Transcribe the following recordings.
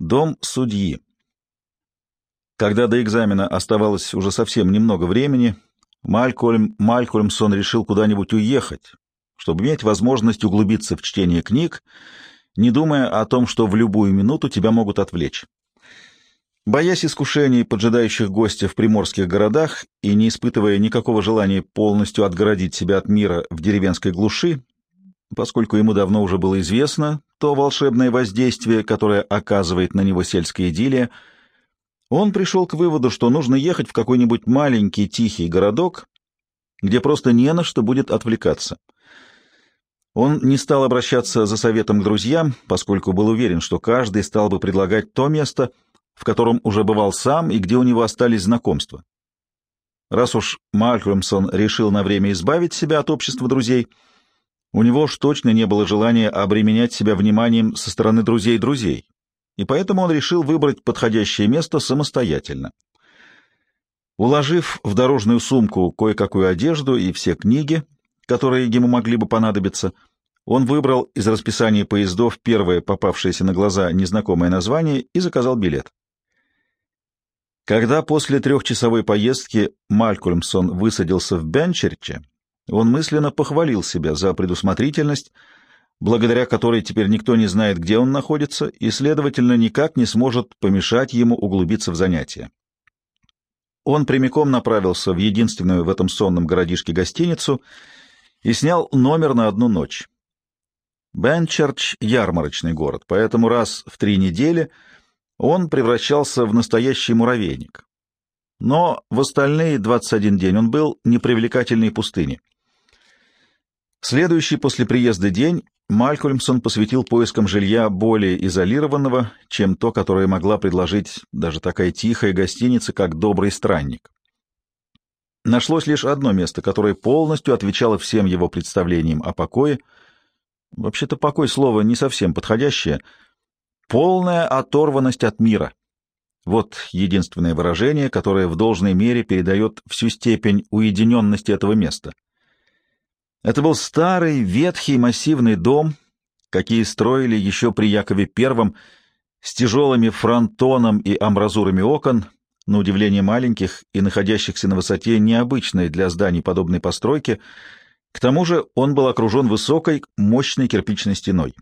Дом судьи. Когда до экзамена оставалось уже совсем немного времени, Малькольм Малькольмсон решил куда-нибудь уехать, чтобы иметь возможность углубиться в чтение книг, не думая о том, что в любую минуту тебя могут отвлечь. Боясь искушений, поджидающих гостя в приморских городах, и не испытывая никакого желания полностью отгородить себя от мира в деревенской глуши, поскольку ему давно уже было известно то волшебное воздействие, которое оказывает на него сельская идиллия, он пришел к выводу, что нужно ехать в какой-нибудь маленький тихий городок, где просто не на что будет отвлекаться. Он не стал обращаться за советом к друзьям, поскольку был уверен, что каждый стал бы предлагать то место, в котором уже бывал сам и где у него остались знакомства. Раз уж Малькольмсон решил на время избавить себя от общества друзей — у него уж точно не было желания обременять себя вниманием со стороны друзей друзей, и поэтому он решил выбрать подходящее место самостоятельно. Уложив в дорожную сумку кое-какую одежду и все книги, которые ему могли бы понадобиться, он выбрал из расписания поездов первое попавшееся на глаза незнакомое название и заказал билет. Когда после трехчасовой поездки Малькольмсон высадился в Бенчерче, он мысленно похвалил себя за предусмотрительность, благодаря которой теперь никто не знает, где он находится, и, следовательно, никак не сможет помешать ему углубиться в занятия. Он прямиком направился в единственную в этом сонном городишке гостиницу и снял номер на одну ночь. Бенчерч — ярмарочный город, поэтому раз в три недели он превращался в настоящий муравейник. Но в остальные 21 день он был непривлекательной пустыней. Следующий после приезда день Малькольмсон посвятил поискам жилья более изолированного, чем то, которое могла предложить даже такая тихая гостиница, как «Добрый странник». Нашлось лишь одно место, которое полностью отвечало всем его представлениям о покое. Вообще-то покой слово не совсем подходящее. Полная оторванность от мира. Вот единственное выражение, которое в должной мере передает всю степень уединенности этого места — это был старый, ветхий, массивный дом, какие строили еще при Якове I, с тяжелыми фронтоном и амбразурами окон, на удивление маленьких и находящихся на высоте необычной для зданий подобной постройки. К тому же он был окружен высокой, мощной кирпичной стеной.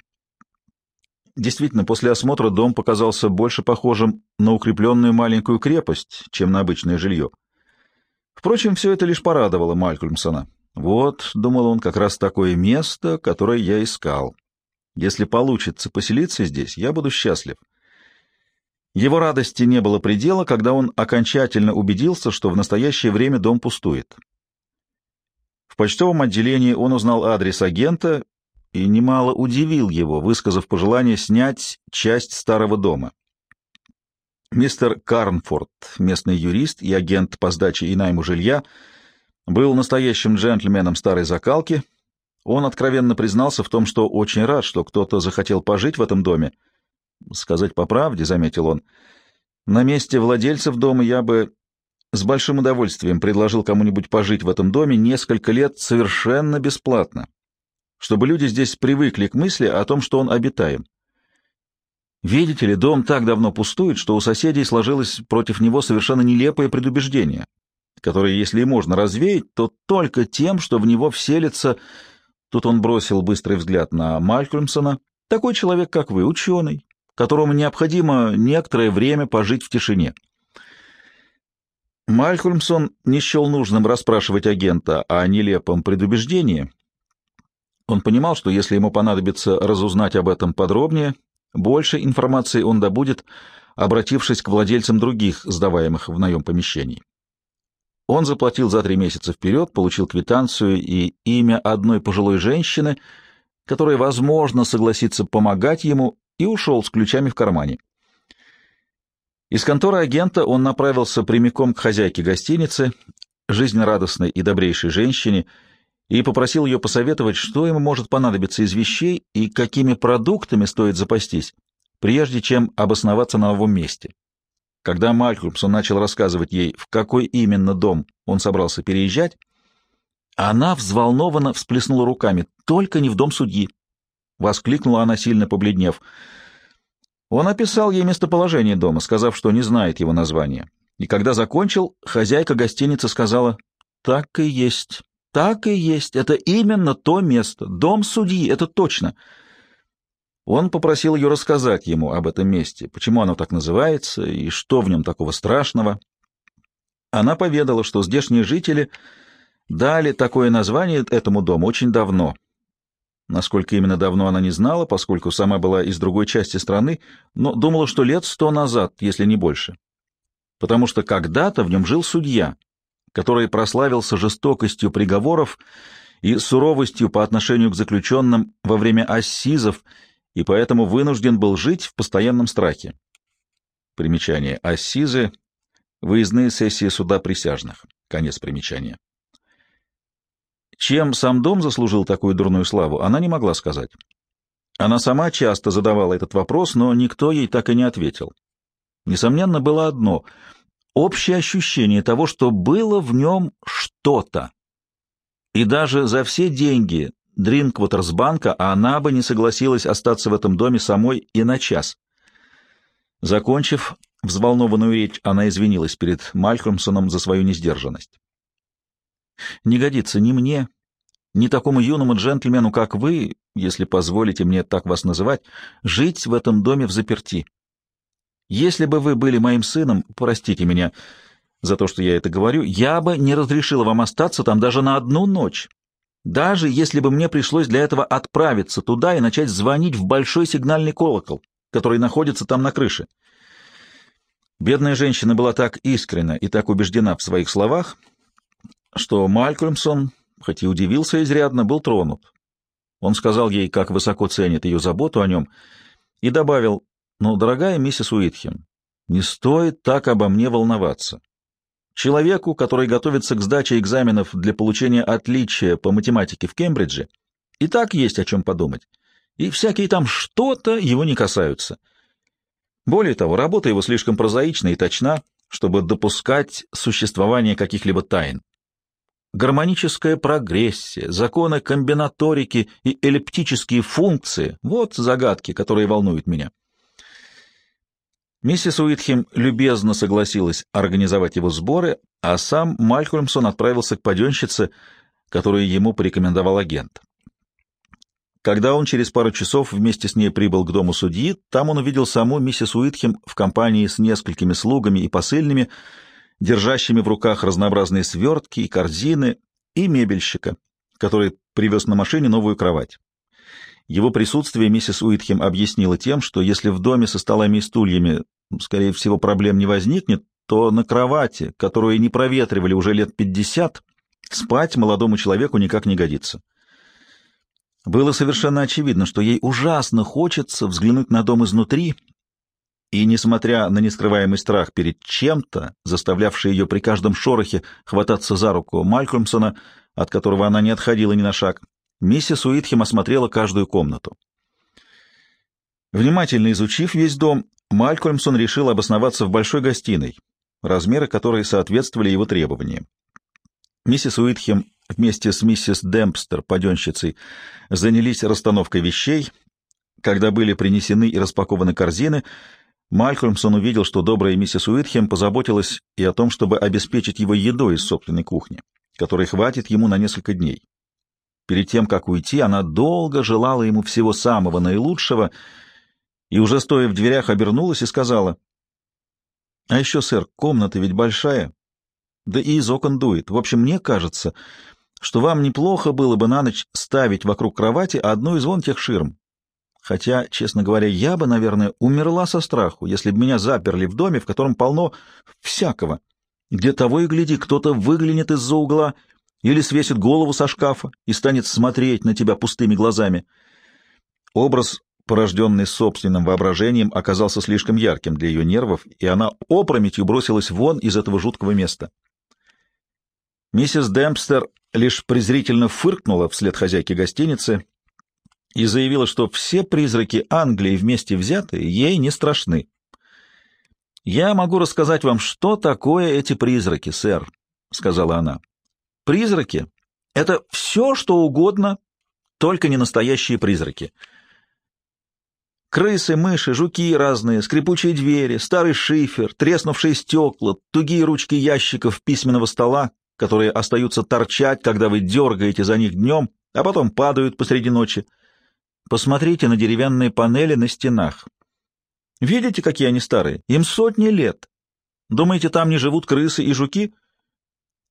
Действительно, после осмотра дом показался больше похожим на укрепленную маленькую крепость, чем на обычное жилье. Впрочем, все это лишь порадовало Малькольмсона. Вот, — думал он, — как раз такое место, которое я искал. Если получится поселиться здесь, я буду счастлив. Его радости не было предела, когда он окончательно убедился, что в настоящее время дом пустует. В почтовом отделении он узнал адрес агента и немало удивил его, высказав пожелание снять часть старого дома. Мистер Карнфорд, местный юрист и агент по сдаче и найму жилья, — был настоящим джентльменом старой закалки. Он откровенно признался в том, что очень рад, что кто-то захотел пожить в этом доме. Сказать по правде, — заметил он, — на месте владельцев дома я бы с большим удовольствием предложил кому-нибудь пожить в этом доме несколько лет совершенно бесплатно, чтобы люди здесь привыкли к мысли о том, что он обитаем. Видите ли, дом так давно пустует, что у соседей сложилось против него совершенно нелепое предубеждение, который, если и можно развеять, то только тем, что в него вселится... Тут он бросил быстрый взгляд на Малькольмсона. Такой человек, как вы, ученый, которому необходимо некоторое время пожить в тишине. Малькольмсон не счел нужным расспрашивать агента о нелепом предубеждении. Он понимал, что если ему понадобится разузнать об этом подробнее, больше информации он добудет, обратившись к владельцам других сдаваемых в наем помещений. Он заплатил за три месяца вперед, получил квитанцию и имя одной пожилой женщины, которая, возможно, согласится помогать ему, и ушел с ключами в кармане. Из конторы агента он направился прямиком к хозяйке гостиницы, жизнерадостной и добрейшей женщине, и попросил ее посоветовать, что ему может понадобиться из вещей и какими продуктами стоит запастись, прежде чем обосноваться на новом месте. Когда Малькольмсон начал рассказывать ей, в какой именно дом он собрался переезжать, она взволнованно всплеснула руками. «Только не в дом судьи!» — воскликнула она, сильно побледнев. Он описал ей местоположение дома, сказав, что не знает его названия. И когда закончил, хозяйка гостиницы сказала, «Так и есть, так и есть, это именно то место, дом судьи, это точно». Он попросил ее рассказать ему об этом месте, почему оно так называется и что в нем такого страшного. Она поведала, что здешние жители дали такое название этому дому очень давно, Насколько именно давно она не знала, поскольку сама была из другой части страны, но думала, что лет сто назад, если не больше. Потому что когда-то в нем жил судья, который прославился жестокостью приговоров и суровостью по отношению к заключенным во время ассизов, и поэтому вынужден был жить в постоянном страхе. Примечание. Ассизы — выездные сессии суда присяжных. Конец примечания. Чем сам дом заслужил такую дурную славу, она не могла сказать. Она сама часто задавала этот вопрос, но никто ей так и не ответил. Несомненно, было одно — общее ощущение того, что было в нем что-то. И даже за все деньги Дринквотерсбанка она бы не согласилась остаться в этом доме самой и на час. Закончив взволнованную речь, она извинилась перед Малькольмсоном за свою несдержанность. Не годится ни мне, ни такому юному джентльмену, как вы, если позволите мне так вас называть, жить в этом доме в заперти. Если бы вы были моим сыном, простите меня за то, что я это говорю, я бы не разрешила вам остаться там даже на одну ночь, даже если бы мне пришлось для этого отправиться туда и начать звонить в большой сигнальный колокол, который находится там на крыше. Бедная женщина была так искренна и так убеждена в своих словах, что Малькольмсон, хоть и удивился изрядно, был тронут. Он сказал ей, как высоко ценит ее заботу о нем, и добавил, «Ну, дорогая миссис Уитхем, не стоит так обо мне волноваться. Человеку, который готовится к сдаче экзаменов для получения отличия по математике в Кембридже, и так есть о чем подумать, и всякие там что-то его не касаются. Более того, работа его слишком прозаична и точна, чтобы допускать существование каких-либо тайн гармоническая прогрессия, законы комбинаторики и эллиптические функции — вот загадки, которые волнуют меня. Миссис Уитхем любезно согласилась организовать его сборы, а сам Малькольмсон отправился к паденщице, которую ему порекомендовал агент. Когда он через пару часов вместе с ней прибыл к дому судьи, там он увидел саму миссис Уитхем в компании с несколькими слугами и посыльными, держащими в руках разнообразные свертки и корзины, и мебельщика, который привез на машине новую кровать. Его присутствие миссис Уитхем объяснила тем, что если в доме со столами и стульями, скорее всего, проблем не возникнет, то на кровати, которую не проветривали уже лет пятьдесят, спать молодому человеку никак не годится. Было совершенно очевидно, что ей ужасно хочется взглянуть на дом изнутри и, несмотря на нескрываемый страх перед чем-то, заставлявший ее при каждом шорохе хвататься за руку Малькольмсона, от которого она не отходила ни на шаг, миссис Уитхем осмотрела каждую комнату. Внимательно изучив весь дом, Малькольмсон решил обосноваться в большой гостиной, размеры которой соответствовали его требованиям. Миссис Уитхем вместе с миссис Демпстер, паденщицей, занялись расстановкой вещей. Когда были принесены и распакованы корзины, Малькольмсон увидел, что добрая миссис Уитхем позаботилась и о том, чтобы обеспечить его едой из собственной кухни, которой хватит ему на несколько дней. Перед тем, как уйти, она долго желала ему всего самого наилучшего и уже стоя в дверях обернулась и сказала, «А еще, сэр, комната ведь большая, да и из окон дует. В общем, мне кажется, что вам неплохо было бы на ночь ставить вокруг кровати одну из вон тех ширм. Хотя, честно говоря, я бы, наверное, умерла со страху, если бы меня заперли в доме, в котором полно всякого, где того и гляди, кто-то выглянет из-за угла или свесит голову со шкафа и станет смотреть на тебя пустыми глазами. Образ, порожденный собственным воображением, оказался слишком ярким для ее нервов, и она опрометью бросилась вон из этого жуткого места. Миссис Демпстер лишь презрительно фыркнула вслед хозяйке гостиницы и заявила, что все призраки Англии вместе взятые ей не страшны. «Я могу рассказать вам, что такое эти призраки, сэр», — сказала она. «Призраки — это все, что угодно, только не настоящие призраки. Крысы, мыши, жуки разные, скрипучие двери, старый шифер, треснувшие стекла, тугие ручки ящиков письменного стола, которые остаются торчать, когда вы дергаете за них днем, а потом падают посреди ночи. Посмотрите на деревянные панели на стенах. Видите, какие они старые? Им сотни лет. Думаете, там не живут крысы и жуки?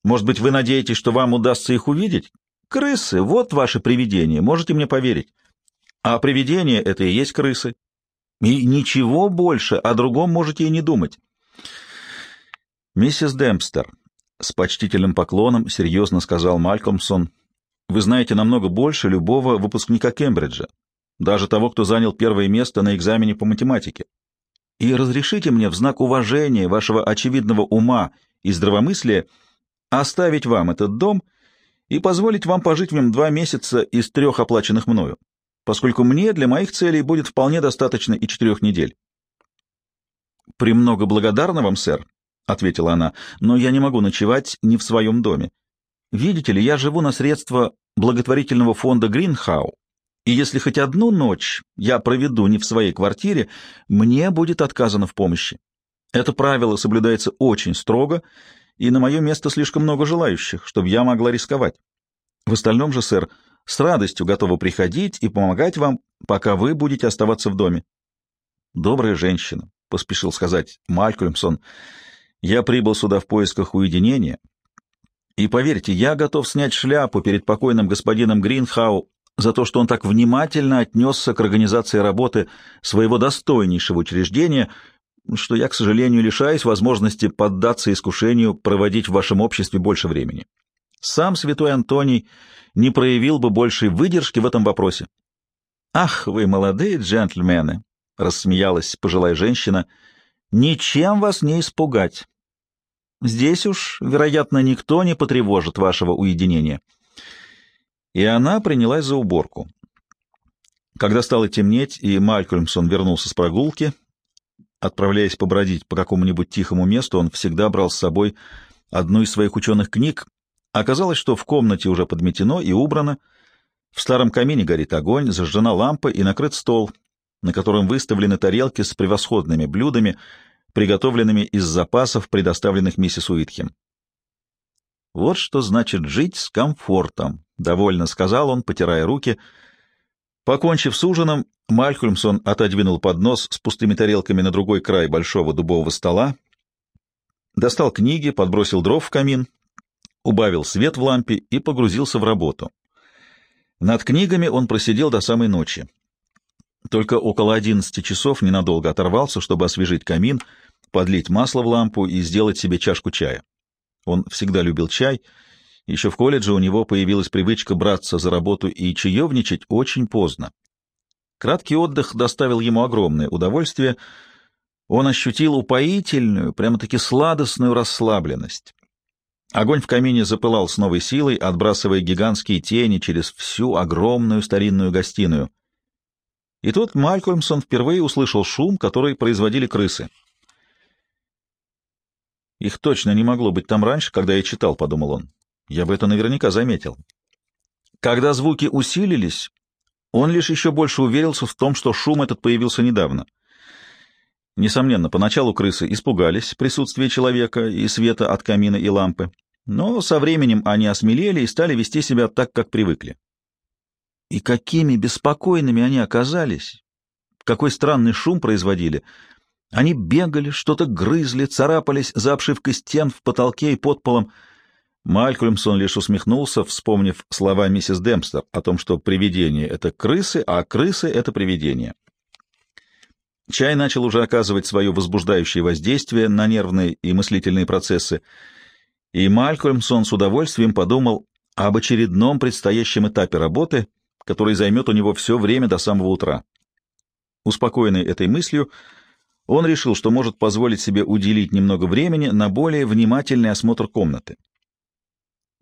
Может быть, вы надеетесь, что вам удастся их увидеть? Крысы — вот ваше привидение, можете мне поверить. А привидение — это и есть крысы. И ничего больше, о другом можете и не думать. Миссис Демпстер, с почтительным поклоном серьезно сказал Малькомсон, вы знаете намного больше любого выпускника Кембриджа, даже того, кто занял первое место на экзамене по математике. И разрешите мне в знак уважения вашего очевидного ума и здравомыслия оставить вам этот дом и позволить вам пожить в нем два месяца из трех оплаченных мною поскольку мне для моих целей будет вполне достаточно и четырех недель. «Премного благодарна вам, сэр», — ответила она, — «но я не могу ночевать не в своем доме. Видите ли, я живу на средства благотворительного фонда Гринхау, и если хоть одну ночь я проведу не в своей квартире, мне будет отказано в помощи. Это правило соблюдается очень строго, и на мое место слишком много желающих, чтобы я могла рисковать. В остальном же, сэр, с радостью готова приходить и помогать вам, пока вы будете оставаться в доме. Добрая женщина, — поспешил сказать Малькольмсон, — я прибыл сюда в поисках уединения, и, поверьте, я готов снять шляпу перед покойным господином Гринхау за то, что он так внимательно отнесся к организации работы своего достойнейшего учреждения, что я, к сожалению, лишаюсь возможности поддаться искушению проводить в вашем обществе больше времени. Сам святой Антоний не проявил бы большей выдержки в этом вопросе. «Ах, вы молодые джентльмены!» — рассмеялась пожилая женщина. «Ничем вас не испугать. Здесь уж, вероятно, никто не потревожит вашего уединения». И она принялась за уборку. Когда стало темнеть, и Малькольмсон вернулся с прогулки, отправляясь побродить по какому-нибудь тихому месту, он всегда брал с собой одну из своих ученых книг, Оказалось, что в комнате уже подметено и убрано. В старом камине горит огонь, зажжена лампа и накрыт стол, на котором выставлены тарелки с превосходными блюдами, приготовленными из запасов, предоставленных миссис Уитхем. «Вот что значит жить с комфортом», — довольно сказал он, потирая руки. Покончив с ужином, Малькольмсон отодвинул поднос с пустыми тарелками на другой край большого дубового стола, достал книги, подбросил дров в камин убавил свет в лампе и погрузился в работу. Над книгами он просидел до самой ночи. Только около одиннадцати часов ненадолго оторвался, чтобы освежить камин, подлить масло в лампу и сделать себе чашку чая. Он всегда любил чай. Еще в колледже у него появилась привычка браться за работу и чаевничать очень поздно. Краткий отдых доставил ему огромное удовольствие. Он ощутил упоительную, прямо-таки сладостную расслабленность. Огонь в камине запылал с новой силой, отбрасывая гигантские тени через всю огромную старинную гостиную. И тут Малькольмсон впервые услышал шум, который производили крысы. «Их точно не могло быть там раньше, когда я читал», — подумал он. «Я бы это наверняка заметил». Когда звуки усилились, он лишь еще больше уверился в том, что шум этот появился недавно. Несомненно, поначалу крысы испугались присутствия человека и света от камина и лампы. Но со временем они осмелели и стали вести себя так, как привыкли. И какими беспокойными они оказались! Какой странный шум производили! Они бегали, что-то грызли, царапались за обшивкой стен в потолке и под полом. Малькольмсон лишь усмехнулся, вспомнив слова миссис Демпстер о том, что привидение — это крысы, а крысы — это привидения. Чай начал уже оказывать свое возбуждающее воздействие на нервные и мыслительные процессы — и Малькольмсон с удовольствием подумал об очередном предстоящем этапе работы, который займет у него все время до самого утра. Успокоенный этой мыслью, он решил, что может позволить себе уделить немного времени на более внимательный осмотр комнаты.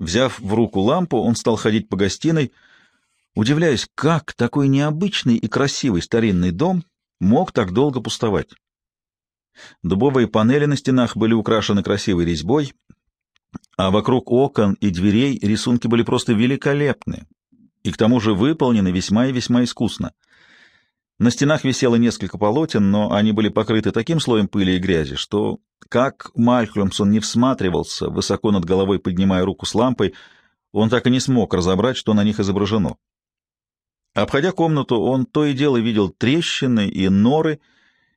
Взяв в руку лампу, он стал ходить по гостиной, удивляясь, как такой необычный и красивый старинный дом мог так долго пустовать. Дубовые панели на стенах были украшены красивой резьбой, а вокруг окон и дверей рисунки были просто великолепны и к тому же выполнены весьма и весьма искусно. На стенах висело несколько полотен, но они были покрыты таким слоем пыли и грязи, что, как Малькольмсон не всматривался, высоко над головой поднимая руку с лампой, он так и не смог разобрать, что на них изображено. Обходя комнату, он то и дело видел трещины и норы,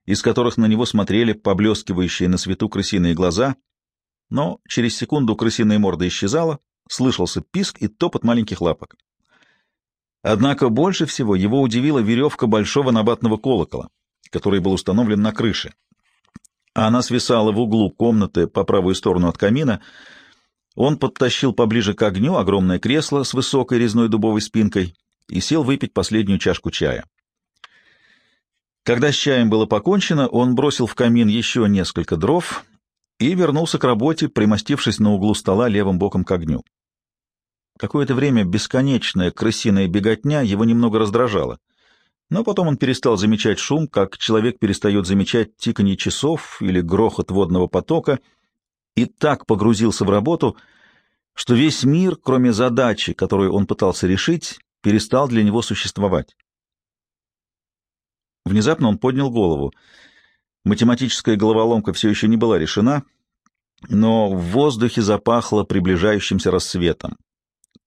из которых на него смотрели поблескивающие на свету крысиные глаза, но через секунду крысиная морда исчезала, слышался писк и топот маленьких лапок. Однако больше всего его удивила веревка большого набатного колокола, который был установлен на крыше. Она свисала в углу комнаты по правую сторону от камина. Он подтащил поближе к огню огромное кресло с высокой резной дубовой спинкой и сел выпить последнюю чашку чая. Когда с чаем было покончено, он бросил в камин еще несколько дров и вернулся к работе, примостившись на углу стола левым боком к огню. Какое-то время бесконечная крысиная беготня его немного раздражала. Но потом он перестал замечать шум, как человек перестает замечать тиканье часов или грохот водного потока, и так погрузился в работу, что весь мир, кроме задачи, которую он пытался решить, перестал для него существовать. Внезапно он поднял голову. Математическая головоломка все еще не была решена, но в воздухе запахло приближающимся рассветом.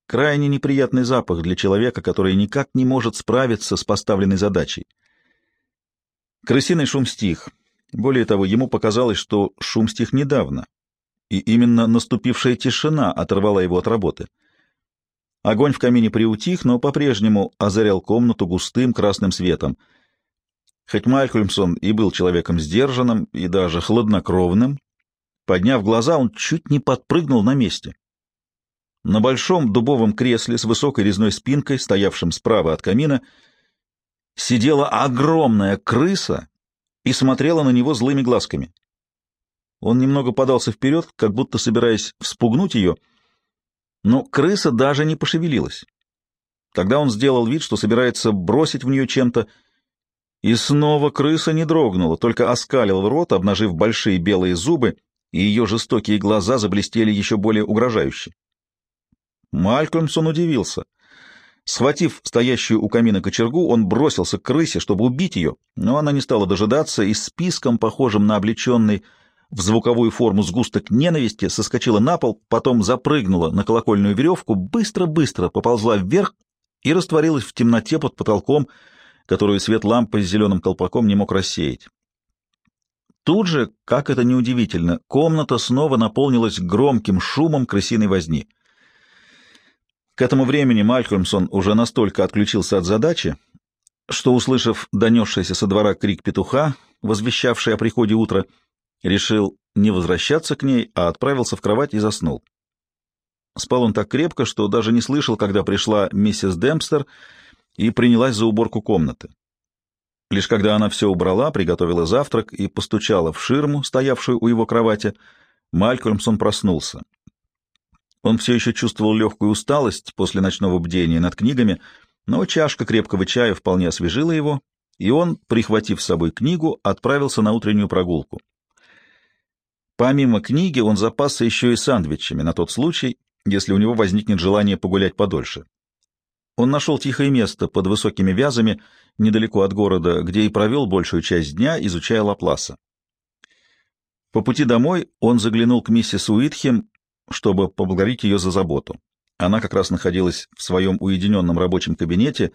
Крайне неприятный запах для человека, который никак не может справиться с поставленной задачей. Крысиный шум стих. Более того, ему показалось, что шум стих недавно, и именно наступившая тишина оторвала его от работы. Огонь в камине приутих, но по-прежнему озарял комнату густым красным светом. Хоть Малькольмсон и был человеком сдержанным и даже хладнокровным, подняв глаза, он чуть не подпрыгнул на месте. На большом дубовом кресле с высокой резной спинкой, стоявшем справа от камина, сидела огромная крыса и смотрела на него злыми глазками. Он немного подался вперед, как будто собираясь вспугнуть ее, но крыса даже не пошевелилась. Тогда он сделал вид, что собирается бросить в нее чем-то, и снова крыса не дрогнула, только оскалил рот, обнажив большие белые зубы, и ее жестокие глаза заблестели еще более угрожающе. Малькольмсон удивился. Схватив стоящую у камина кочергу, он бросился к крысе, чтобы убить ее, но она не стала дожидаться и списком, похожим на облеченный в звуковую форму сгусток ненависти, соскочила на пол, потом запрыгнула на колокольную веревку, быстро-быстро поползла вверх и растворилась в темноте под потолком, которую свет лампы с зеленым колпаком не мог рассеять. Тут же, как это неудивительно, комната снова наполнилась громким шумом крысиной возни. К этому времени Малькольмсон уже настолько отключился от задачи, что, услышав донесшийся со двора крик петуха, возвещавший о приходе утра, решил не возвращаться к ней, а отправился в кровать и заснул. Спал он так крепко, что даже не слышал, когда пришла миссис Демпстер и принялась за уборку комнаты. Лишь когда она все убрала, приготовила завтрак и постучала в ширму, стоявшую у его кровати, Малькольмсон проснулся. Он все еще чувствовал легкую усталость после ночного бдения над книгами, но чашка крепкого чая вполне освежила его, и он, прихватив с собой книгу, отправился на утреннюю прогулку. Помимо книги он запасся еще и сандвичами на тот случай, если у него возникнет желание погулять подольше. Он нашел тихое место под высокими вязами, недалеко от города, где и провел большую часть дня, изучая Лапласа. По пути домой он заглянул к миссис Уитхем чтобы поблагодарить ее за заботу. Она как раз находилась в своем уединенном рабочем кабинете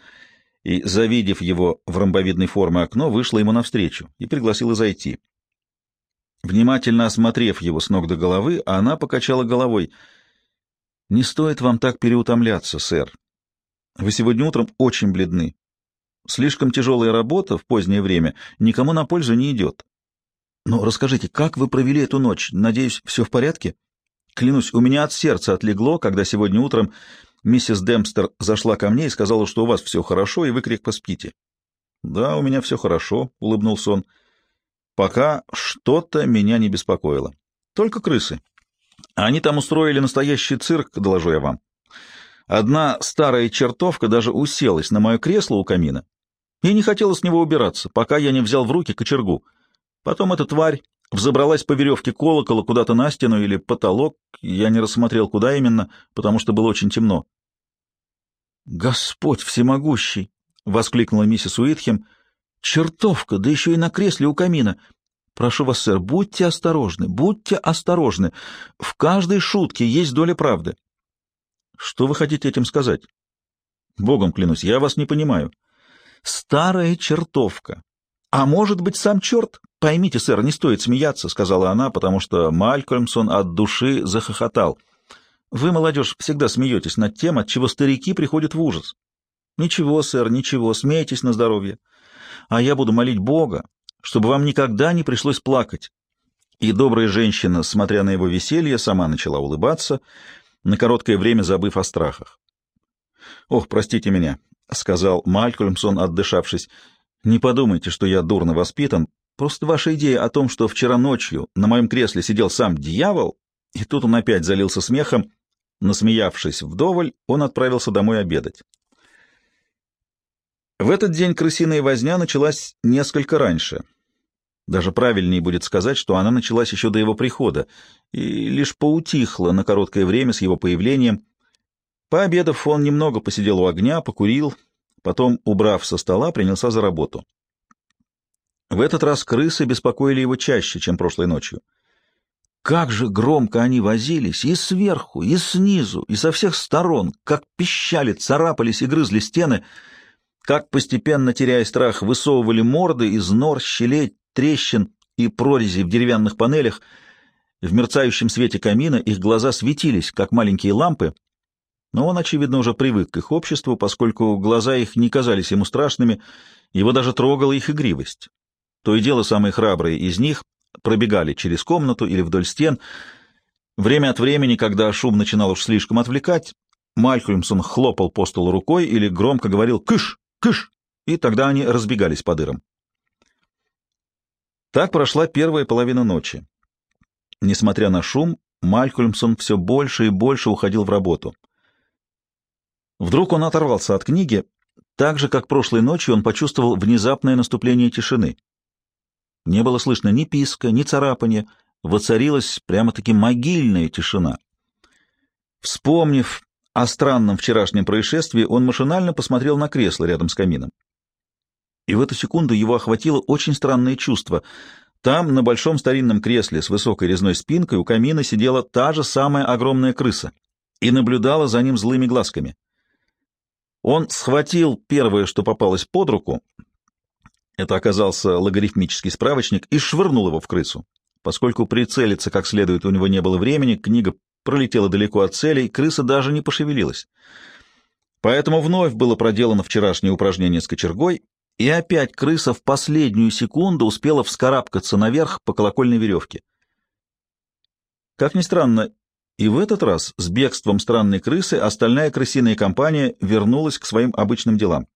и, завидев его в ромбовидной форме окно, вышла ему навстречу и пригласила зайти. Внимательно осмотрев его с ног до головы, она покачала головой. «Не стоит вам так переутомляться, сэр. Вы сегодня утром очень бледны. Слишком тяжелая работа в позднее время никому на пользу не идет. Но расскажите, как вы провели эту ночь? Надеюсь, все в порядке?» Клянусь, у меня от сердца отлегло, когда сегодня утром миссис Демпстер зашла ко мне и сказала, что у вас все хорошо, и вы крепко спите. — Да, у меня все хорошо, — улыбнулся он. — Пока что-то меня не беспокоило. Только крысы. Они там устроили настоящий цирк, доложу я вам. Одна старая чертовка даже уселась на мое кресло у камина и не хотела с него убираться, пока я не взял в руки кочергу. Потом эта тварь взобралась по веревке колокола куда-то на стену или потолок, я не рассмотрел, куда именно, потому что было очень темно. «Господь всемогущий!» — воскликнула миссис Уитхем. Чертовка, да еще и на кресле у камина. Прошу вас, сэр, будьте осторожны, будьте осторожны. В каждой шутке есть доля правды. Что вы хотите этим сказать? Богом клянусь, я вас не понимаю. Старая чертовка. А может быть, сам черт? Поймите, сэр, не стоит смеяться, сказала она, потому что Малькольмсон от души захохотал. Вы, молодежь, всегда смеетесь над тем, от чего старики приходят в ужас. Ничего, сэр, ничего, смейтесь на здоровье. А я буду молить Бога, чтобы вам никогда не пришлось плакать. И добрая женщина, смотря на его веселье, сама начала улыбаться, на короткое время забыв о страхах. «Ох, простите меня», — сказал Малькольмсон, отдышавшись. «Не подумайте, что я дурно воспитан. Просто ваша идея о том, что вчера ночью на моем кресле сидел сам дьявол...» И тут он опять залился смехом. Насмеявшись вдоволь, он отправился домой обедать. В этот день крысиная возня началась несколько раньше. Даже правильнее будет сказать, что она началась еще до его прихода и лишь поутихла на короткое время с его появлением. Пообедав, он немного посидел у огня, покурил, потом, убрав со стола, принялся за работу. В этот раз крысы беспокоили его чаще, чем прошлой ночью. Как же громко они возились и сверху, и снизу, и со всех сторон, как пищали, царапались и грызли стены — как, постепенно теряя страх, высовывали морды из нор, щелей, трещин и прорезей в деревянных панелях. В мерцающем свете камина их глаза светились, как маленькие лампы, но он, очевидно, уже привык к их обществу, поскольку глаза их не казались ему страшными, его даже трогала их игривость. То и дело самые храбрые из них пробегали через комнату или вдоль стен. Время от времени, когда шум начинал уж слишком отвлекать, Малькольмсон хлопал по столу рукой или громко говорил «Кыш!» Кыш! И тогда они разбегались по дырам. Так прошла первая половина ночи. Несмотря на шум, Малькольмсон все больше и больше уходил в работу. Вдруг он оторвался от книги, так же, как прошлой ночью он почувствовал внезапное наступление тишины. Не было слышно ни писка, ни царапания, воцарилась прямо-таки могильная тишина. Вспомнив о странном вчерашнем происшествии, он машинально посмотрел на кресло рядом с камином. И в эту секунду его охватило очень странное чувство. Там, на большом старинном кресле с высокой резной спинкой, у камина сидела та же самая огромная крыса и наблюдала за ним злыми глазками. Он схватил первое, что попалось под руку, это оказался логарифмический справочник, и швырнул его в крысу. Поскольку прицелиться как следует у него не было времени, книга пролетела далеко от целей, крыса даже не пошевелилась. Поэтому вновь было проделано вчерашнее упражнение с кочергой, и опять крыса в последнюю секунду успела вскарабкаться наверх по колокольной веревке. Как ни странно, и в этот раз с бегством странной крысы остальная крысиная компания вернулась к своим обычным делам.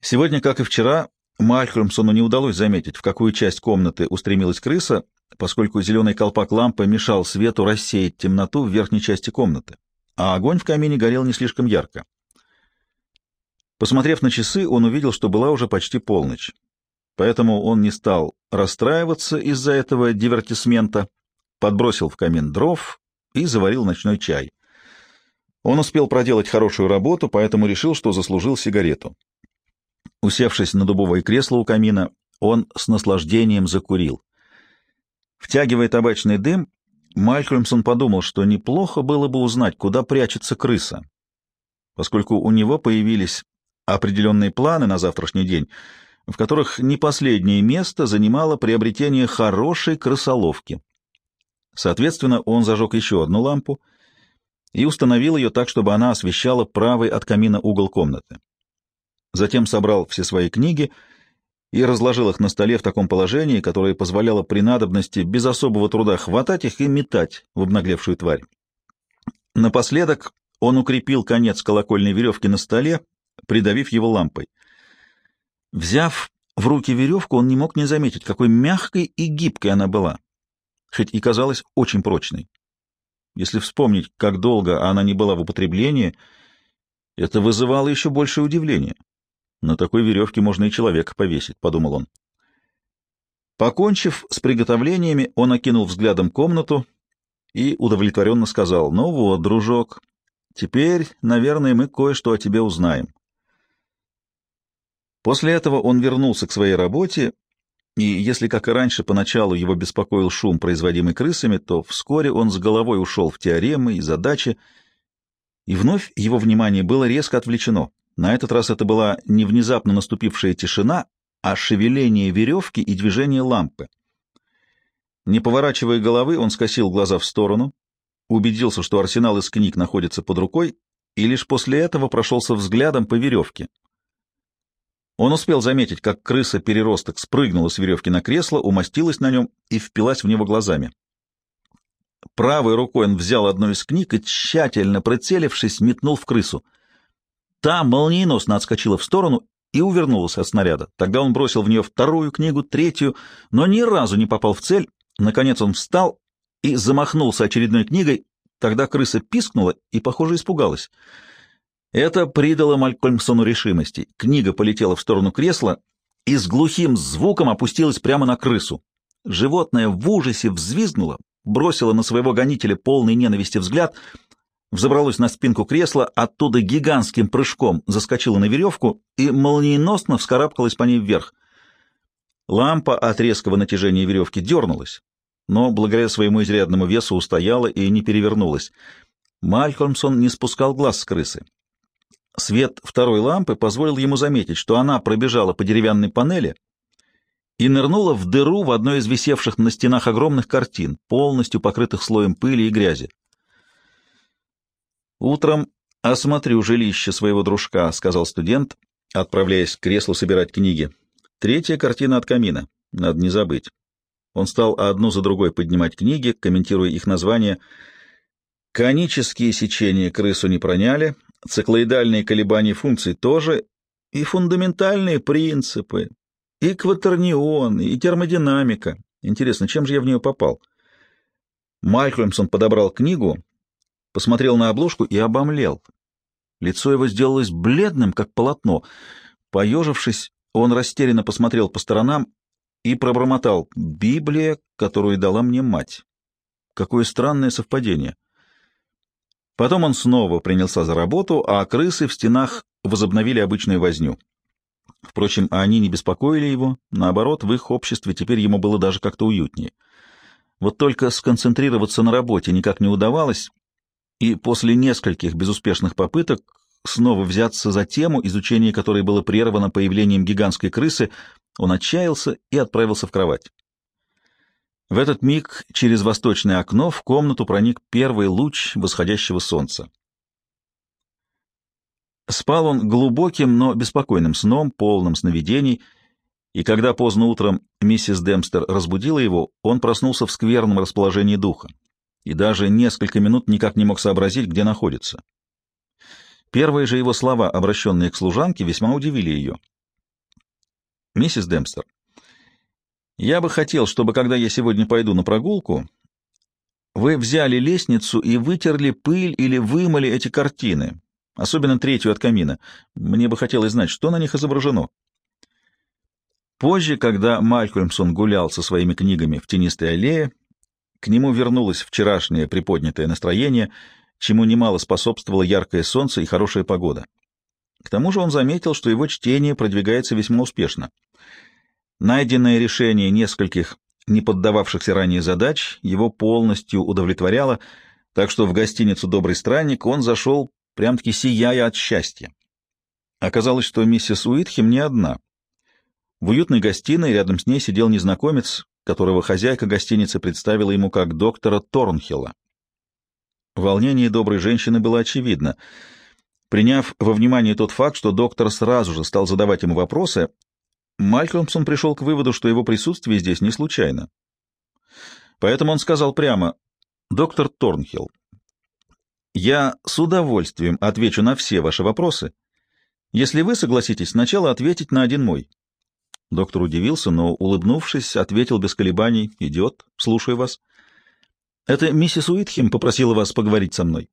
Сегодня, как и вчера, Малькольмсону не удалось заметить, в какую часть комнаты устремилась крыса, поскольку зеленый колпак лампы мешал свету рассеять темноту в верхней части комнаты, а огонь в камине горел не слишком ярко. Посмотрев на часы, он увидел, что была уже почти полночь. Поэтому он не стал расстраиваться из-за этого дивертисмента, подбросил в камин дров и заварил ночной чай. Он успел проделать хорошую работу, поэтому решил, что заслужил сигарету. Усевшись на дубовое кресло у камина, он с наслаждением закурил. Втягивая табачный дым, Малькольмсон подумал, что неплохо было бы узнать, куда прячется крыса, поскольку у него появились определенные планы на завтрашний день, в которых не последнее место занимало приобретение хорошей крысоловки. Соответственно, он зажег еще одну лампу и установил ее так, чтобы она освещала правый от камина угол комнаты. Затем собрал все свои книги и разложил их на столе в таком положении, которое позволяло при надобности без особого труда хватать их и метать в обнаглевшую тварь. Напоследок он укрепил конец колокольной веревки на столе, придавив его лампой. Взяв в руки веревку, он не мог не заметить, какой мягкой и гибкой она была, хоть и казалась очень прочной. Если вспомнить, как долго она не была в употреблении, это вызывало еще большее удивление. На такой веревке можно и человека повесить, — подумал он. Покончив с приготовлениями, он окинул взглядом комнату и удовлетворенно сказал, — Ну вот, дружок, теперь, наверное, мы кое-что о тебе узнаем. После этого он вернулся к своей работе, и если, как и раньше, поначалу его беспокоил шум, производимый крысами, то вскоре он с головой ушел в теоремы и задачи, и вновь его внимание было резко отвлечено. На этот раз это была не внезапно наступившая тишина, а шевеление веревки и движение лампы. Не поворачивая головы, он скосил глаза в сторону, убедился, что арсенал из книг находится под рукой, и лишь после этого прошелся взглядом по веревке. Он успел заметить, как крыса-переросток спрыгнула с веревки на кресло, умостилась на нем и впилась в него глазами. Правой рукой он взял одну из книг и, тщательно прицелившись, метнул в крысу. Та молниеносно отскочила в сторону и увернулась от снаряда. Тогда он бросил в нее вторую книгу, третью, но ни разу не попал в цель. Наконец он встал и замахнулся очередной книгой. Тогда крыса пискнула и, похоже, испугалась. Это придало Малькольмсону решимости. Книга полетела в сторону кресла и с глухим звуком опустилась прямо на крысу. Животное в ужасе взвизгнуло, бросило на своего гонителя полный ненависти взгляд, взобралось на спинку кресла, оттуда гигантским прыжком заскочило на веревку и молниеносно вскарабкалась по ней вверх. Лампа от резкого натяжения веревки дернулась, но благодаря своему изрядному весу устояла и не перевернулась. Малькольмсон не спускал глаз с крысы. Свет второй лампы позволил ему заметить, что она пробежала по деревянной панели и нырнула в дыру в одной из висевших на стенах огромных картин, полностью покрытых слоем пыли и грязи. «Утром осмотрю жилище своего дружка», — сказал студент, отправляясь к креслу собирать книги. «Третья картина от камина. Надо не забыть». Он стал одну за другой поднимать книги, комментируя их названия. Конические сечения крысу не проняли, циклоидальные колебания функций тоже, и фундаментальные принципы, и кватернион, и термодинамика. Интересно, чем же я в нее попал? Малькольмсон подобрал книгу, посмотрел на обложку и обомлел. Лицо его сделалось бледным, как полотно. Поежившись, он растерянно посмотрел по сторонам и пробормотал «Библия, которую дала мне мать». Какое странное совпадение. Потом он снова принялся за работу, а крысы в стенах возобновили обычную возню. Впрочем, они не беспокоили его, наоборот, в их обществе теперь ему было даже как-то уютнее. Вот только сконцентрироваться на работе никак не удавалось, и после нескольких безуспешных попыток снова взяться за тему, изучение которой было прервано появлением гигантской крысы, он отчаялся и отправился в кровать. В этот миг через восточное окно в комнату проник первый луч восходящего солнца. Спал он глубоким, но беспокойным сном, полным сновидений, и когда поздно утром миссис Демстер разбудила его, он проснулся в скверном расположении духа и даже несколько минут никак не мог сообразить, где находится. Первые же его слова, обращенные к служанке, весьма удивили ее. «Миссис Демстер, я бы хотел, чтобы, когда я сегодня пойду на прогулку, вы взяли лестницу и вытерли пыль или вымыли эти картины, особенно третью от камина. Мне бы хотелось знать, что на них изображено. Позже, когда Малькольмсон гулял со своими книгами в тенистой аллее, к нему вернулось вчерашнее приподнятое настроение, чему немало способствовало яркое солнце и хорошая погода. К тому же он заметил, что его чтение продвигается весьма успешно. Найденное решение нескольких не поддававшихся ранее задач его полностью удовлетворяло, так что в гостиницу «Добрый странник» он зашел, прям-таки сияя от счастья. Оказалось, что миссис Уитхем не одна. В уютной гостиной рядом с ней сидел незнакомец, которого хозяйка гостиницы представила ему как доктора Торнхилла. Волнение доброй женщины было очевидно. Приняв во внимание тот факт, что доктор сразу же стал задавать ему вопросы, Малькольмсон пришел к выводу, что его присутствие здесь не случайно. Поэтому он сказал прямо, «Доктор Торнхилл, я с удовольствием отвечу на все ваши вопросы, если вы согласитесь сначала ответить на один мой». Доктор удивился, но, улыбнувшись, ответил без колебаний, «Идет, слушаю вас». «Это миссис Уитхем попросила вас поговорить со мной».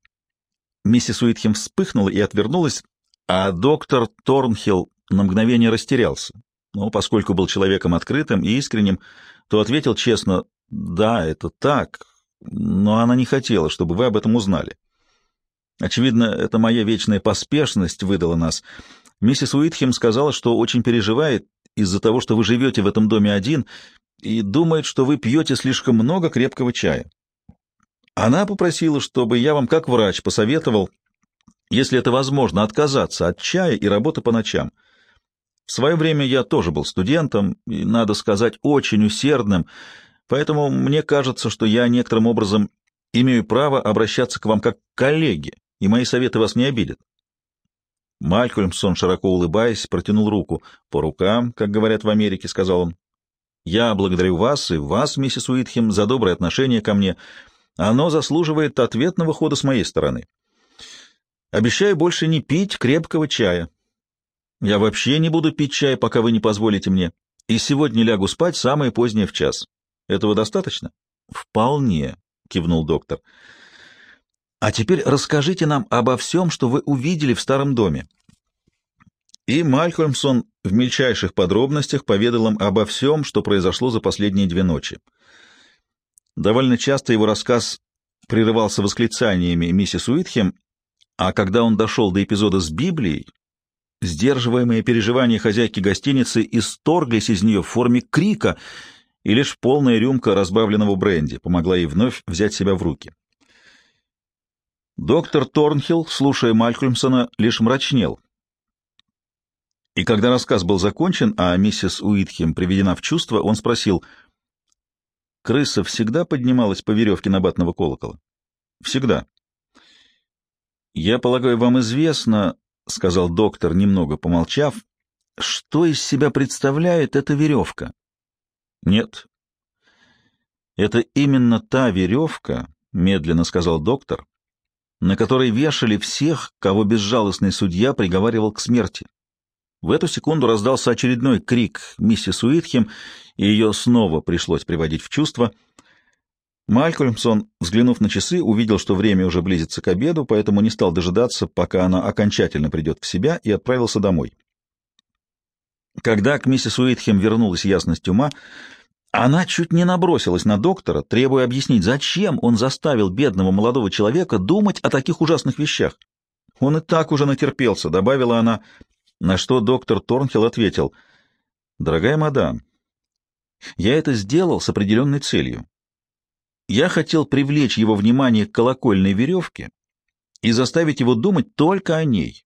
Миссис Уитхем вспыхнула и отвернулась, а доктор Торнхилл на мгновение растерялся но поскольку был человеком открытым и искренним, то ответил честно, «Да, это так, но она не хотела, чтобы вы об этом узнали. Очевидно, это моя вечная поспешность выдала нас. Миссис Уитхем сказала, что очень переживает из-за того, что вы живете в этом доме один и думает, что вы пьете слишком много крепкого чая. Она попросила, чтобы я вам, как врач, посоветовал, если это возможно, отказаться от чая и работы по ночам. В свое время я тоже был студентом, и, надо сказать, очень усердным, поэтому мне кажется, что я некоторым образом имею право обращаться к вам как к коллеге, и мои советы вас не обидят. Малькольмсон, широко улыбаясь, протянул руку. «По рукам, как говорят в Америке», — сказал он. «Я благодарю вас и вас, миссис Уитхем, за доброе отношение ко мне. Оно заслуживает ответного хода с моей стороны. Обещаю больше не пить крепкого чая. Я вообще не буду пить чай, пока вы не позволите мне. И сегодня лягу спать самое позднее в час. Этого достаточно? Вполне, кивнул доктор. А теперь расскажите нам обо всем, что вы увидели в старом доме. И Малькольмсон в мельчайших подробностях поведал им обо всем, что произошло за последние две ночи. Довольно часто его рассказ прерывался восклицаниями миссис Уитхем, а когда он дошел до эпизода с Библией, сдерживаемые переживания хозяйки гостиницы исторглись из нее в форме крика, и лишь полная рюмка разбавленного бренди помогла ей вновь взять себя в руки. Доктор Торнхилл, слушая Малькольмсона, лишь мрачнел. И когда рассказ был закончен, а миссис Уитхем приведена в чувство, он спросил — Крыса всегда поднималась по веревке набатного колокола? Всегда. Я полагаю, вам известно, — сказал доктор, немного помолчав, — что из себя представляет эта веревка? Нет. Это именно та веревка, — медленно сказал доктор, — на которой вешали всех, кого безжалостный судья приговаривал к смерти. В эту секунду раздался очередной крик миссис Уитхем, и ее снова пришлось приводить в чувство. Малькольмсон, взглянув на часы, увидел, что время уже близится к обеду, поэтому не стал дожидаться, пока она окончательно придет в себя, и отправился домой. Когда к миссис Уитхем вернулась ясность ума, она чуть не набросилась на доктора, требуя объяснить, зачем он заставил бедного молодого человека думать о таких ужасных вещах. Он и так уже натерпелся, добавила она, на что доктор Торнхилл ответил, «Дорогая мадам, я это сделал с определенной целью. Я хотел привлечь его внимание к колокольной веревке и заставить его думать только о ней.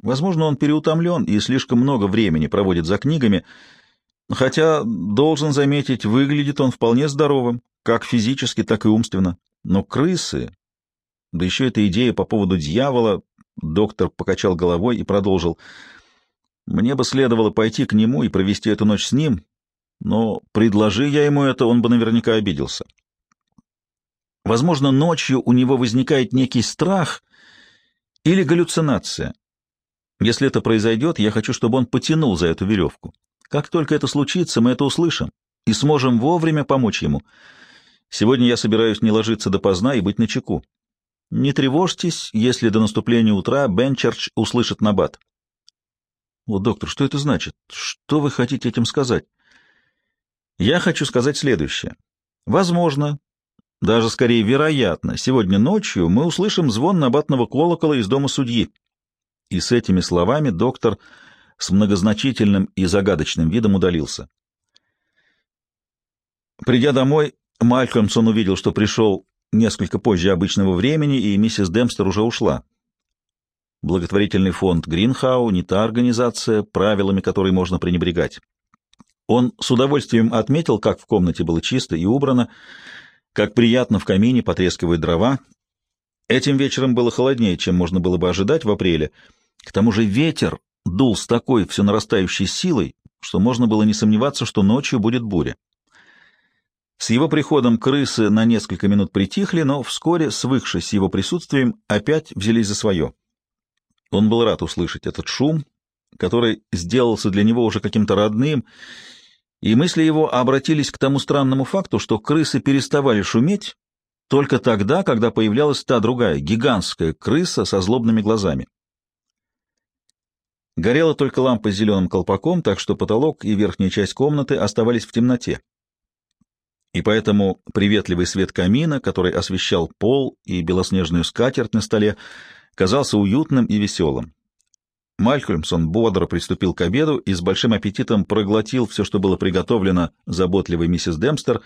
Возможно, он переутомлен и слишком много времени проводит за книгами, хотя, должен заметить, выглядит он вполне здоровым, как физически, так и умственно. Но крысы, да еще эта идея по поводу дьявола, доктор покачал головой и продолжил, «Мне бы следовало пойти к нему и провести эту ночь с ним, но предложи я ему это, он бы наверняка обиделся. Возможно, ночью у него возникает некий страх или галлюцинация. Если это произойдет, я хочу, чтобы он потянул за эту веревку. Как только это случится, мы это услышим и сможем вовремя помочь ему. Сегодня я собираюсь не ложиться допоздна и быть начеку. Не тревожьтесь, если до наступления утра Бенчерч услышит набат. О, доктор, что это значит? Что вы хотите этим сказать? Я хочу сказать следующее. Возможно, даже скорее вероятно, сегодня ночью мы услышим звон набатного колокола из дома судьи. И с этими словами доктор с многозначительным и загадочным видом удалился. Придя домой, Малькольмсон увидел, что пришел несколько позже обычного времени, и миссис Демстер уже ушла. Благотворительный фонд Гринхау не та организация, правилами которой можно пренебрегать. Он с удовольствием отметил, как в комнате было чисто и убрано, как приятно в камине потрескивают дрова. Этим вечером было холоднее, чем можно было бы ожидать в апреле. К тому же ветер дул с такой все нарастающей силой, что можно было не сомневаться, что ночью будет буря. С его приходом крысы на несколько минут притихли, но вскоре, свыкшись с его присутствием, опять взялись за свое. Он был рад услышать этот шум, который сделался для него уже каким-то родным, и мысли его обратились к тому странному факту, что крысы переставали шуметь только тогда, когда появлялась та другая, гигантская крыса со злобными глазами. Горела только лампа с зеленым колпаком, так что потолок и верхняя часть комнаты оставались в темноте. И поэтому приветливый свет камина, который освещал пол и белоснежную скатерть на столе, казался уютным и веселым. Малькольмсон бодро приступил к обеду и с большим аппетитом проглотил все, что было приготовлено заботливой миссис Демстер.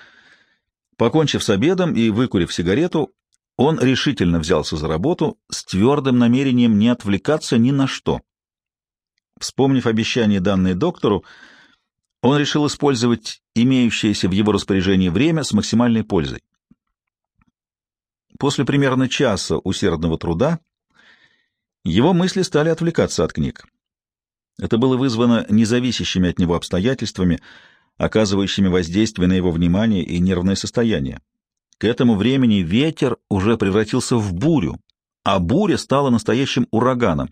Покончив с обедом и выкурив сигарету, он решительно взялся за работу с твердым намерением не отвлекаться ни на что. Вспомнив обещание, данное доктору, он решил использовать имеющееся в его распоряжении время с максимальной пользой. После примерно часа усердного труда его мысли стали отвлекаться от книг. Это было вызвано независящими от него обстоятельствами, оказывающими воздействие на его внимание и нервное состояние. К этому времени ветер уже превратился в бурю, а буря стала настоящим ураганом.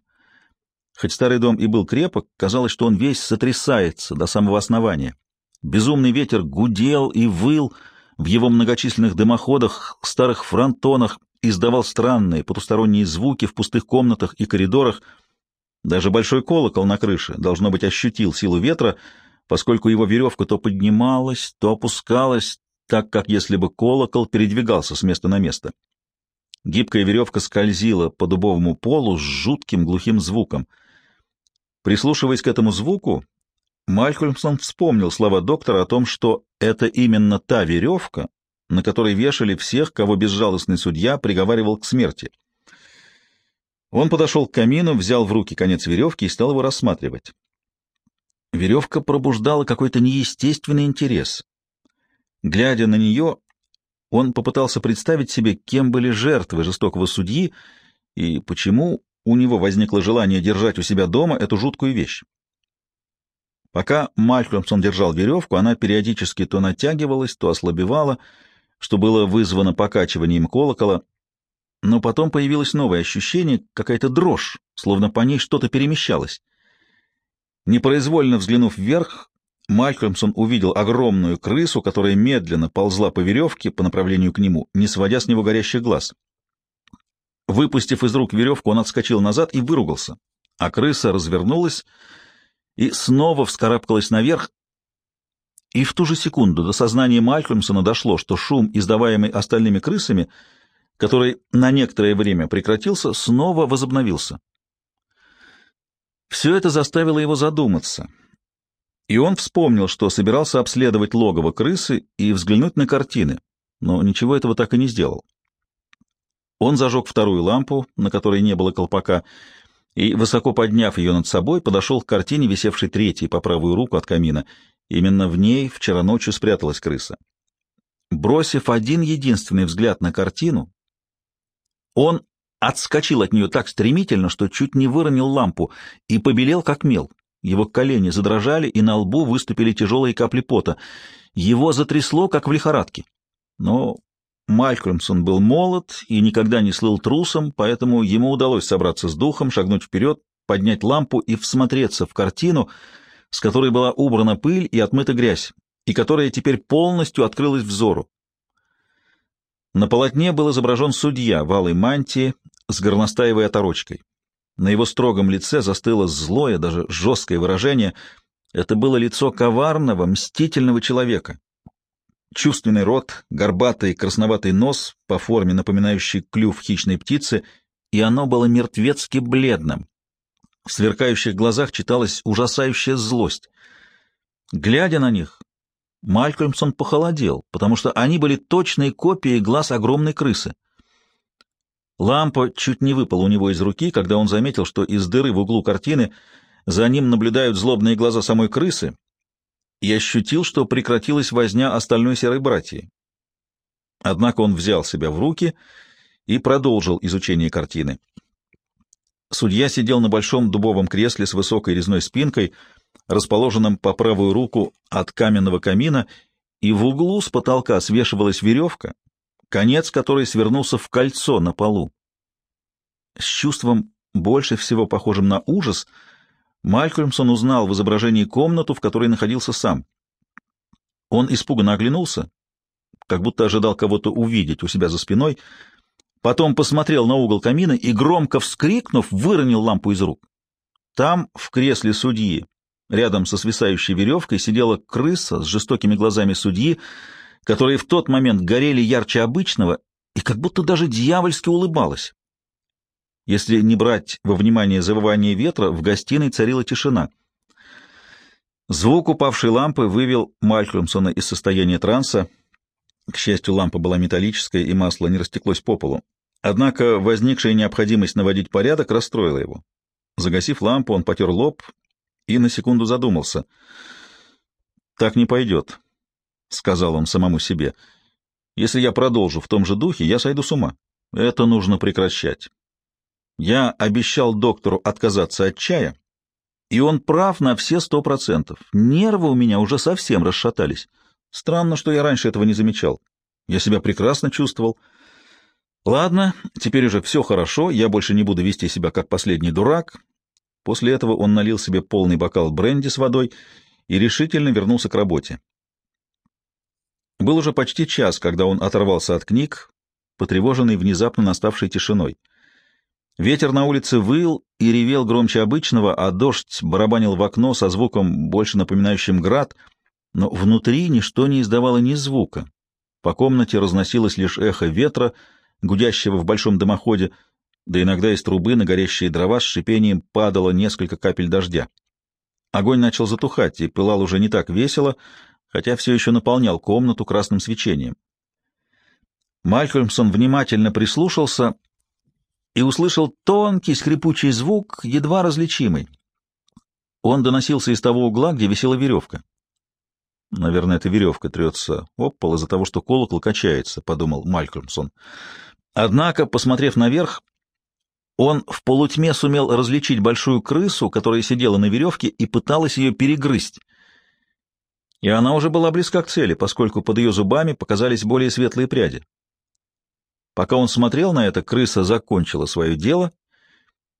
Хоть старый дом и был крепок, казалось, что он весь сотрясается до самого основания. Безумный ветер гудел и выл в его многочисленных дымоходах, старых фронтонах, издавал странные потусторонние звуки в пустых комнатах и коридорах. Даже большой колокол на крыше, должно быть, ощутил силу ветра, поскольку его веревка то поднималась, то опускалась, так как если бы колокол передвигался с места на место. Гибкая веревка скользила по дубовому полу с жутким глухим звуком. Прислушиваясь к этому звуку, Малькольмсон вспомнил слова доктора о том, что это именно та веревка, на которой вешали всех, кого безжалостный судья приговаривал к смерти. Он подошел к камину, взял в руки конец веревки и стал его рассматривать. Веревка пробуждала какой-то неестественный интерес. Глядя на нее, он попытался представить себе, кем были жертвы жестокого судьи и почему у него возникло желание держать у себя дома эту жуткую вещь. Пока Малькольмсон держал веревку, она периодически то натягивалась, то ослабевала, что было вызвано покачиванием колокола, но потом появилось новое ощущение, какая-то дрожь, словно по ней что-то перемещалось. Непроизвольно взглянув вверх, Малькольмсон увидел огромную крысу, которая медленно ползла по веревке по направлению к нему, не сводя с него горящих глаз. Выпустив из рук веревку, он отскочил назад и выругался, а крыса развернулась и снова вскарабкалась наверх, и в ту же секунду до сознания Малькольмсона дошло, что шум, издаваемый остальными крысами, который на некоторое время прекратился, снова возобновился. Все это заставило его задуматься — и он вспомнил, что собирался обследовать логово крысы и взглянуть на картины, но ничего этого так и не сделал. Он зажег вторую лампу, на которой не было колпака, и, высоко подняв ее над собой, подошел к картине, висевшей третьей по правую руку от камина. Именно в ней вчера ночью спряталась крыса. Бросив один единственный взгляд на картину, он отскочил от нее так стремительно, что чуть не выронил лампу и побелел, как мел. Его колени задрожали, и на лбу выступили тяжелые капли пота. Его затрясло, как в лихорадке. Но Малькольмсон был молод и никогда не слыл трусом, поэтому ему удалось собраться с духом, шагнуть вперед, поднять лампу и всмотреться в картину, с которой была убрана пыль и отмыта грязь, и которая теперь полностью открылась взору. На полотне был изображен судья в алой мантии с горностаевой оторочкой. На его строгом лице застыло злое, даже жесткое выражение. Это было лицо коварного, мстительного человека. Чувственный рот, горбатый красноватый нос, по форме напоминающий клюв хищной птицы, и оно было мертвецки бледным. В сверкающих глазах читалась ужасающая злость. Глядя на них, Малькольмсон похолодел, потому что они были точной копией глаз огромной крысы. Лампа чуть не выпала у него из руки, когда он заметил, что из дыры в углу картины за ним наблюдают злобные глаза самой крысы, и ощутил, что прекратилась возня остальной серой братьи. Однако он взял себя в руки и продолжил изучение картины. Судья сидел на большом дубовом кресле с высокой резной спинкой, расположенном по правую руку от каменного камина, и в углу с потолка свешивалась веревка, конец которой свернулся в кольцо на полу. С чувством, больше всего похожим на ужас, Малькольмсон узнал в изображении комнату, в которой находился сам. Он испуганно оглянулся, как будто ожидал кого-то увидеть у себя за спиной, потом посмотрел на угол камина и, громко вскрикнув, выронил лампу из рук. Там, в кресле судьи, рядом со свисающей веревкой, сидела крыса с жестокими глазами судьи, которые в тот момент горели ярче обычного и как будто даже дьявольски улыбалась. Если не брать во внимание завывание ветра, в гостиной царила тишина. Звук упавшей лампы вывел Малькольмсона из состояния транса. К счастью, лампа была металлическая, и масло не растеклось по полу. Однако возникшая необходимость наводить порядок расстроила его. Загасив лампу, он потер лоб и на секунду задумался. «Так не пойдет», — сказал он самому себе. «Если я продолжу в том же духе, я сойду с ума. Это нужно прекращать. Я обещал доктору отказаться от чая, и он прав на все сто процентов. Нервы у меня уже совсем расшатались. Странно, что я раньше этого не замечал. Я себя прекрасно чувствовал». Ладно, теперь уже все хорошо, я больше не буду вести себя как последний дурак. После этого он налил себе полный бокал бренди с водой и решительно вернулся к работе. Был уже почти час, когда он оторвался от книг, потревоженный внезапно наставшей тишиной. Ветер на улице выл и ревел громче обычного, а дождь барабанил в окно со звуком, больше напоминающим град, но внутри ничто не издавало ни звука. По комнате разносилось лишь эхо ветра, гудящего в большом дымоходе, да иногда из трубы на горящие дрова с шипением падало несколько капель дождя. Огонь начал затухать и пылал уже не так весело, хотя все еще наполнял комнату красным свечением. Малькольмсон внимательно прислушался и услышал тонкий скрипучий звук, едва различимый. Он доносился из того угла, где висела веревка. «Наверное, эта веревка трется об пол из-за того, что колокол качается», — подумал Малькольмсон. Однако, посмотрев наверх, он в полутьме сумел различить большую крысу, которая сидела на веревке и пыталась ее перегрызть. И она уже была близка к цели, поскольку под ее зубами показались более светлые пряди. Пока он смотрел на это, крыса закончила свое дело,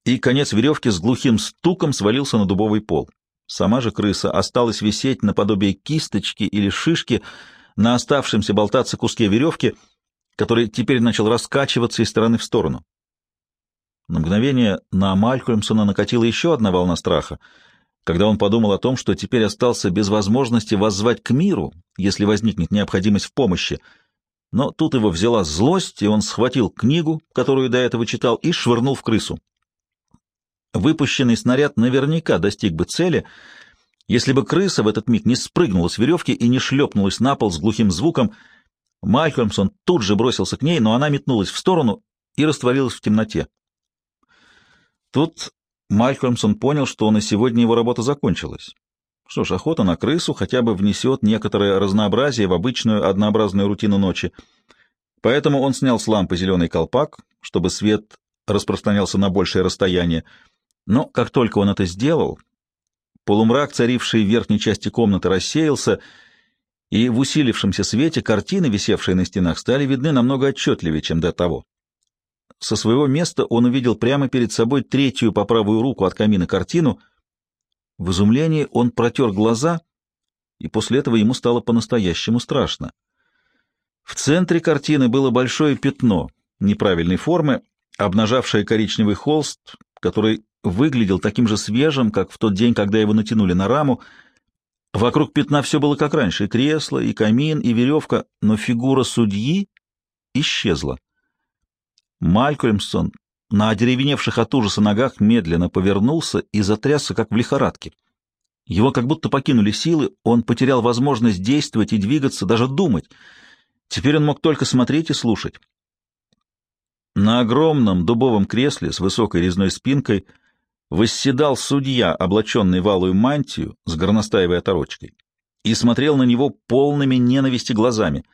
и конец веревки с глухим стуком свалился на дубовый пол. Сама же крыса осталась висеть наподобие кисточки или шишки на оставшемся болтаться куске веревки — который теперь начал раскачиваться из стороны в сторону. На мгновение на Малькольмсона накатила еще одна волна страха, когда он подумал о том, что теперь остался без возможности воззвать к миру, если возникнет необходимость в помощи. Но тут его взяла злость, и он схватил книгу, которую до этого читал, и швырнул в крысу. Выпущенный снаряд наверняка достиг бы цели, если бы крыса в этот миг не спрыгнула с веревки и не шлепнулась на пол с глухим звуком — Малькольмсон тут же бросился к ней, но она метнулась в сторону и растворилась в темноте. Тут Малькольмсон понял, что на сегодня его работа закончилась. Что ж, охота на крысу хотя бы внесет некоторое разнообразие в обычную однообразную рутину ночи. Поэтому он снял с лампы зеленый колпак, чтобы свет распространялся на большее расстояние. Но как только он это сделал, полумрак, царивший в верхней части комнаты, рассеялся, и в усилившемся свете картины, висевшие на стенах, стали видны намного отчетливее, чем до того. Со своего места он увидел прямо перед собой третью по правую руку от камина картину. В изумлении он протер глаза, и после этого ему стало по-настоящему страшно. В центре картины было большое пятно неправильной формы, обнажавшее коричневый холст, который выглядел таким же свежим, как в тот день, когда его натянули на раму, Вокруг пятна все было как раньше, и кресло, и камин, и веревка, но фигура судьи исчезла. Малькольмсон на одеревеневших от ужаса ногах медленно повернулся и затрясся, как в лихорадке. Его как будто покинули силы, он потерял возможность действовать и двигаться, даже думать. Теперь он мог только смотреть и слушать. На огромном дубовом кресле с высокой резной спинкой — восседал судья, облаченный в алую мантию с горностаевой оторочкой, и смотрел на него полными ненависти глазами.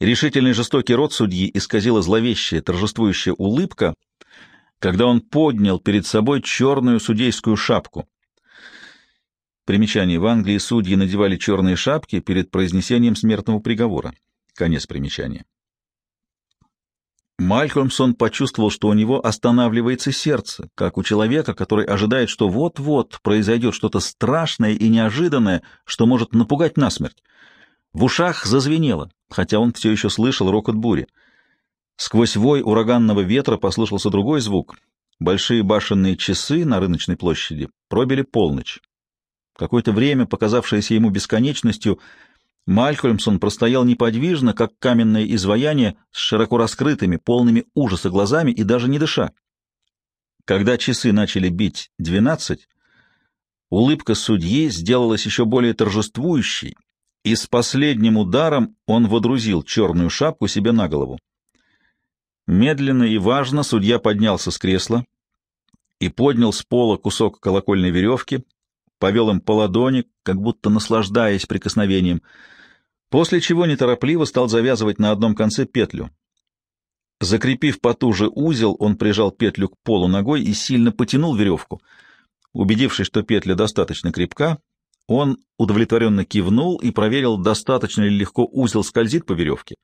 Решительный жестокий рот судьи исказила зловещая, торжествующая улыбка, когда он поднял перед собой черную судейскую шапку. Примечание. В Англии судьи надевали черные шапки перед произнесением смертного приговора. Конец примечания. Малькольмсон почувствовал, что у него останавливается сердце, как у человека, который ожидает, что вот-вот произойдет что-то страшное и неожиданное, что может напугать насмерть. В ушах зазвенело, хотя он все еще слышал рокот бури. Сквозь вой ураганного ветра послышался другой звук. Большие башенные часы на рыночной площади пробили полночь. Какое-то время, показавшееся ему бесконечностью, Малькольмсон простоял неподвижно, как каменное изваяние, с широко раскрытыми, полными ужаса глазами и даже не дыша. Когда часы начали бить двенадцать, улыбка судьи сделалась еще более торжествующей, и с последним ударом он водрузил черную шапку себе на голову. Медленно и важно судья поднялся с кресла и поднял с пола кусок колокольной веревки, повел им по ладони, как будто наслаждаясь прикосновением, после чего неторопливо стал завязывать на одном конце петлю. Закрепив потуже узел, он прижал петлю к полу ногой и сильно потянул веревку. Убедившись, что петля достаточно крепка, он удовлетворенно кивнул и проверил, достаточно ли легко узел скользит по веревке.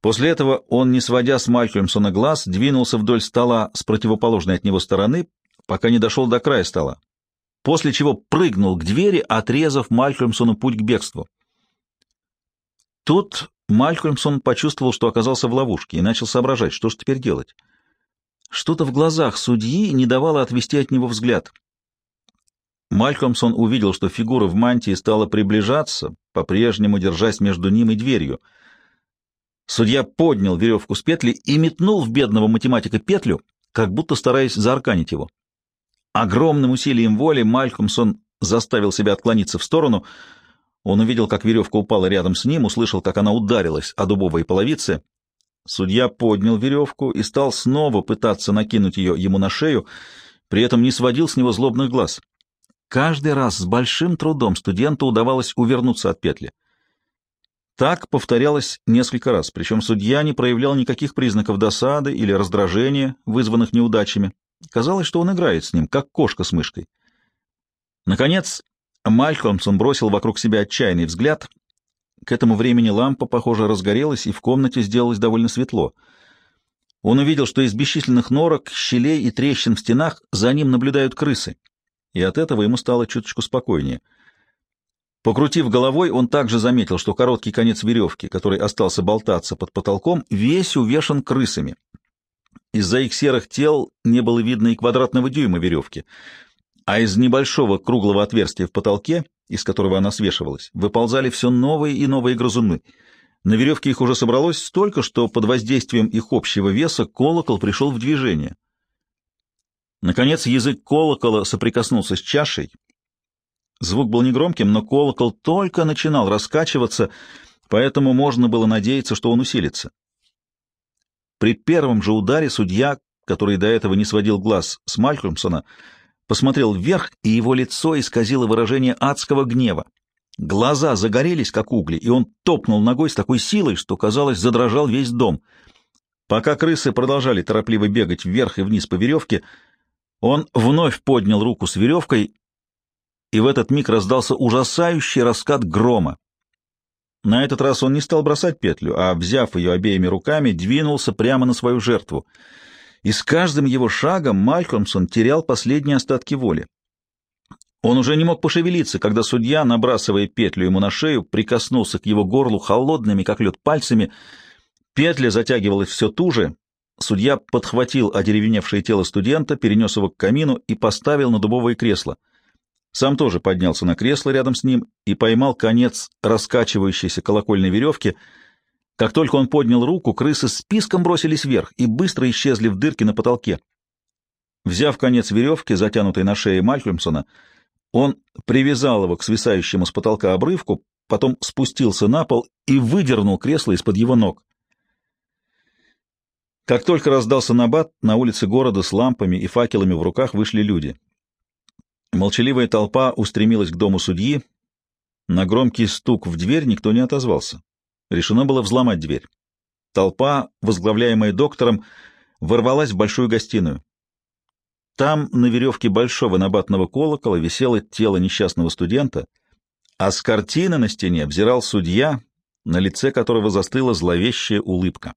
После этого он, не сводя с Малькольмсона глаз, двинулся вдоль стола с противоположной от него стороны, пока не дошел до края стола, после чего прыгнул к двери, отрезав Малькольмсону путь к бегству. Тут Малькольмсон почувствовал, что оказался в ловушке, и начал соображать, что же теперь делать. Что-то в глазах судьи не давало отвести от него взгляд — Малькомсон увидел, что фигура в мантии стала приближаться, по-прежнему держась между ним и дверью. Судья поднял веревку с петли и метнул в бедного математика петлю, как будто стараясь заарканить его. Огромным усилием воли Малькомсон заставил себя отклониться в сторону. Он увидел, как веревка упала рядом с ним, услышал, как она ударилась о дубовые половицы. Судья поднял веревку и стал снова пытаться накинуть ее ему на шею, при этом не сводил с него злобных глаз. Каждый раз с большим трудом студенту удавалось увернуться от петли. Так повторялось несколько раз, причем судья не проявлял никаких признаков досады или раздражения, вызванных неудачами. Казалось, что он играет с ним, как кошка с мышкой. Наконец, Малькольмсон бросил вокруг себя отчаянный взгляд. К этому времени лампа, похоже, разгорелась, и в комнате сделалось довольно светло. Он увидел, что из бесчисленных норок, щелей и трещин в стенах за ним наблюдают крысы и от этого ему стало чуточку спокойнее. Покрутив головой, он также заметил, что короткий конец веревки, который остался болтаться под потолком, весь увешан крысами. Из-за их серых тел не было видно и квадратного дюйма веревки, а из небольшого круглого отверстия в потолке, из которого она свешивалась, выползали все новые и новые грызуны. На веревке их уже собралось столько, что под воздействием их общего веса колокол пришел в движение. Наконец язык колокола соприкоснулся с чашей. Звук был негромким, но колокол только начинал раскачиваться, поэтому можно было надеяться, что он усилится. При первом же ударе судья, который до этого не сводил глаз с Малькольмсона, посмотрел вверх, и его лицо исказило выражение адского гнева. Глаза загорелись, как угли, и он топнул ногой с такой силой, что, казалось, задрожал весь дом. Пока крысы продолжали торопливо бегать вверх и вниз по веревке, он вновь поднял руку с веревкой, и в этот миг раздался ужасающий раскат грома. На этот раз он не стал бросать петлю, а, взяв ее обеими руками, двинулся прямо на свою жертву. И с каждым его шагом Малькольмсон терял последние остатки воли. Он уже не мог пошевелиться, когда судья, набрасывая петлю ему на шею, прикоснулся к его горлу холодными, как лед, пальцами. Петля затягивалась все туже, Судья подхватил одеревеневшее тело студента, перенес его к камину и поставил на дубовое кресло. Сам тоже поднялся на кресло рядом с ним и поймал конец раскачивающейся колокольной веревки. Как только он поднял руку, крысы списком бросились вверх и быстро исчезли в дырке на потолке. Взяв конец веревки, затянутой на шее Малькольмсона, он привязал его к свисающему с потолка обрывку, потом спустился на пол и выдернул кресло из-под его ног. Как только раздался набат, на улице города с лампами и факелами в руках вышли люди. Молчаливая толпа устремилась к дому судьи. На громкий стук в дверь никто не отозвался. Решено было взломать дверь. Толпа, возглавляемая доктором, ворвалась в большую гостиную. Там на веревке большого набатного колокола висело тело несчастного студента, а с картины на стене взирал судья, на лице которого застыла зловещая улыбка.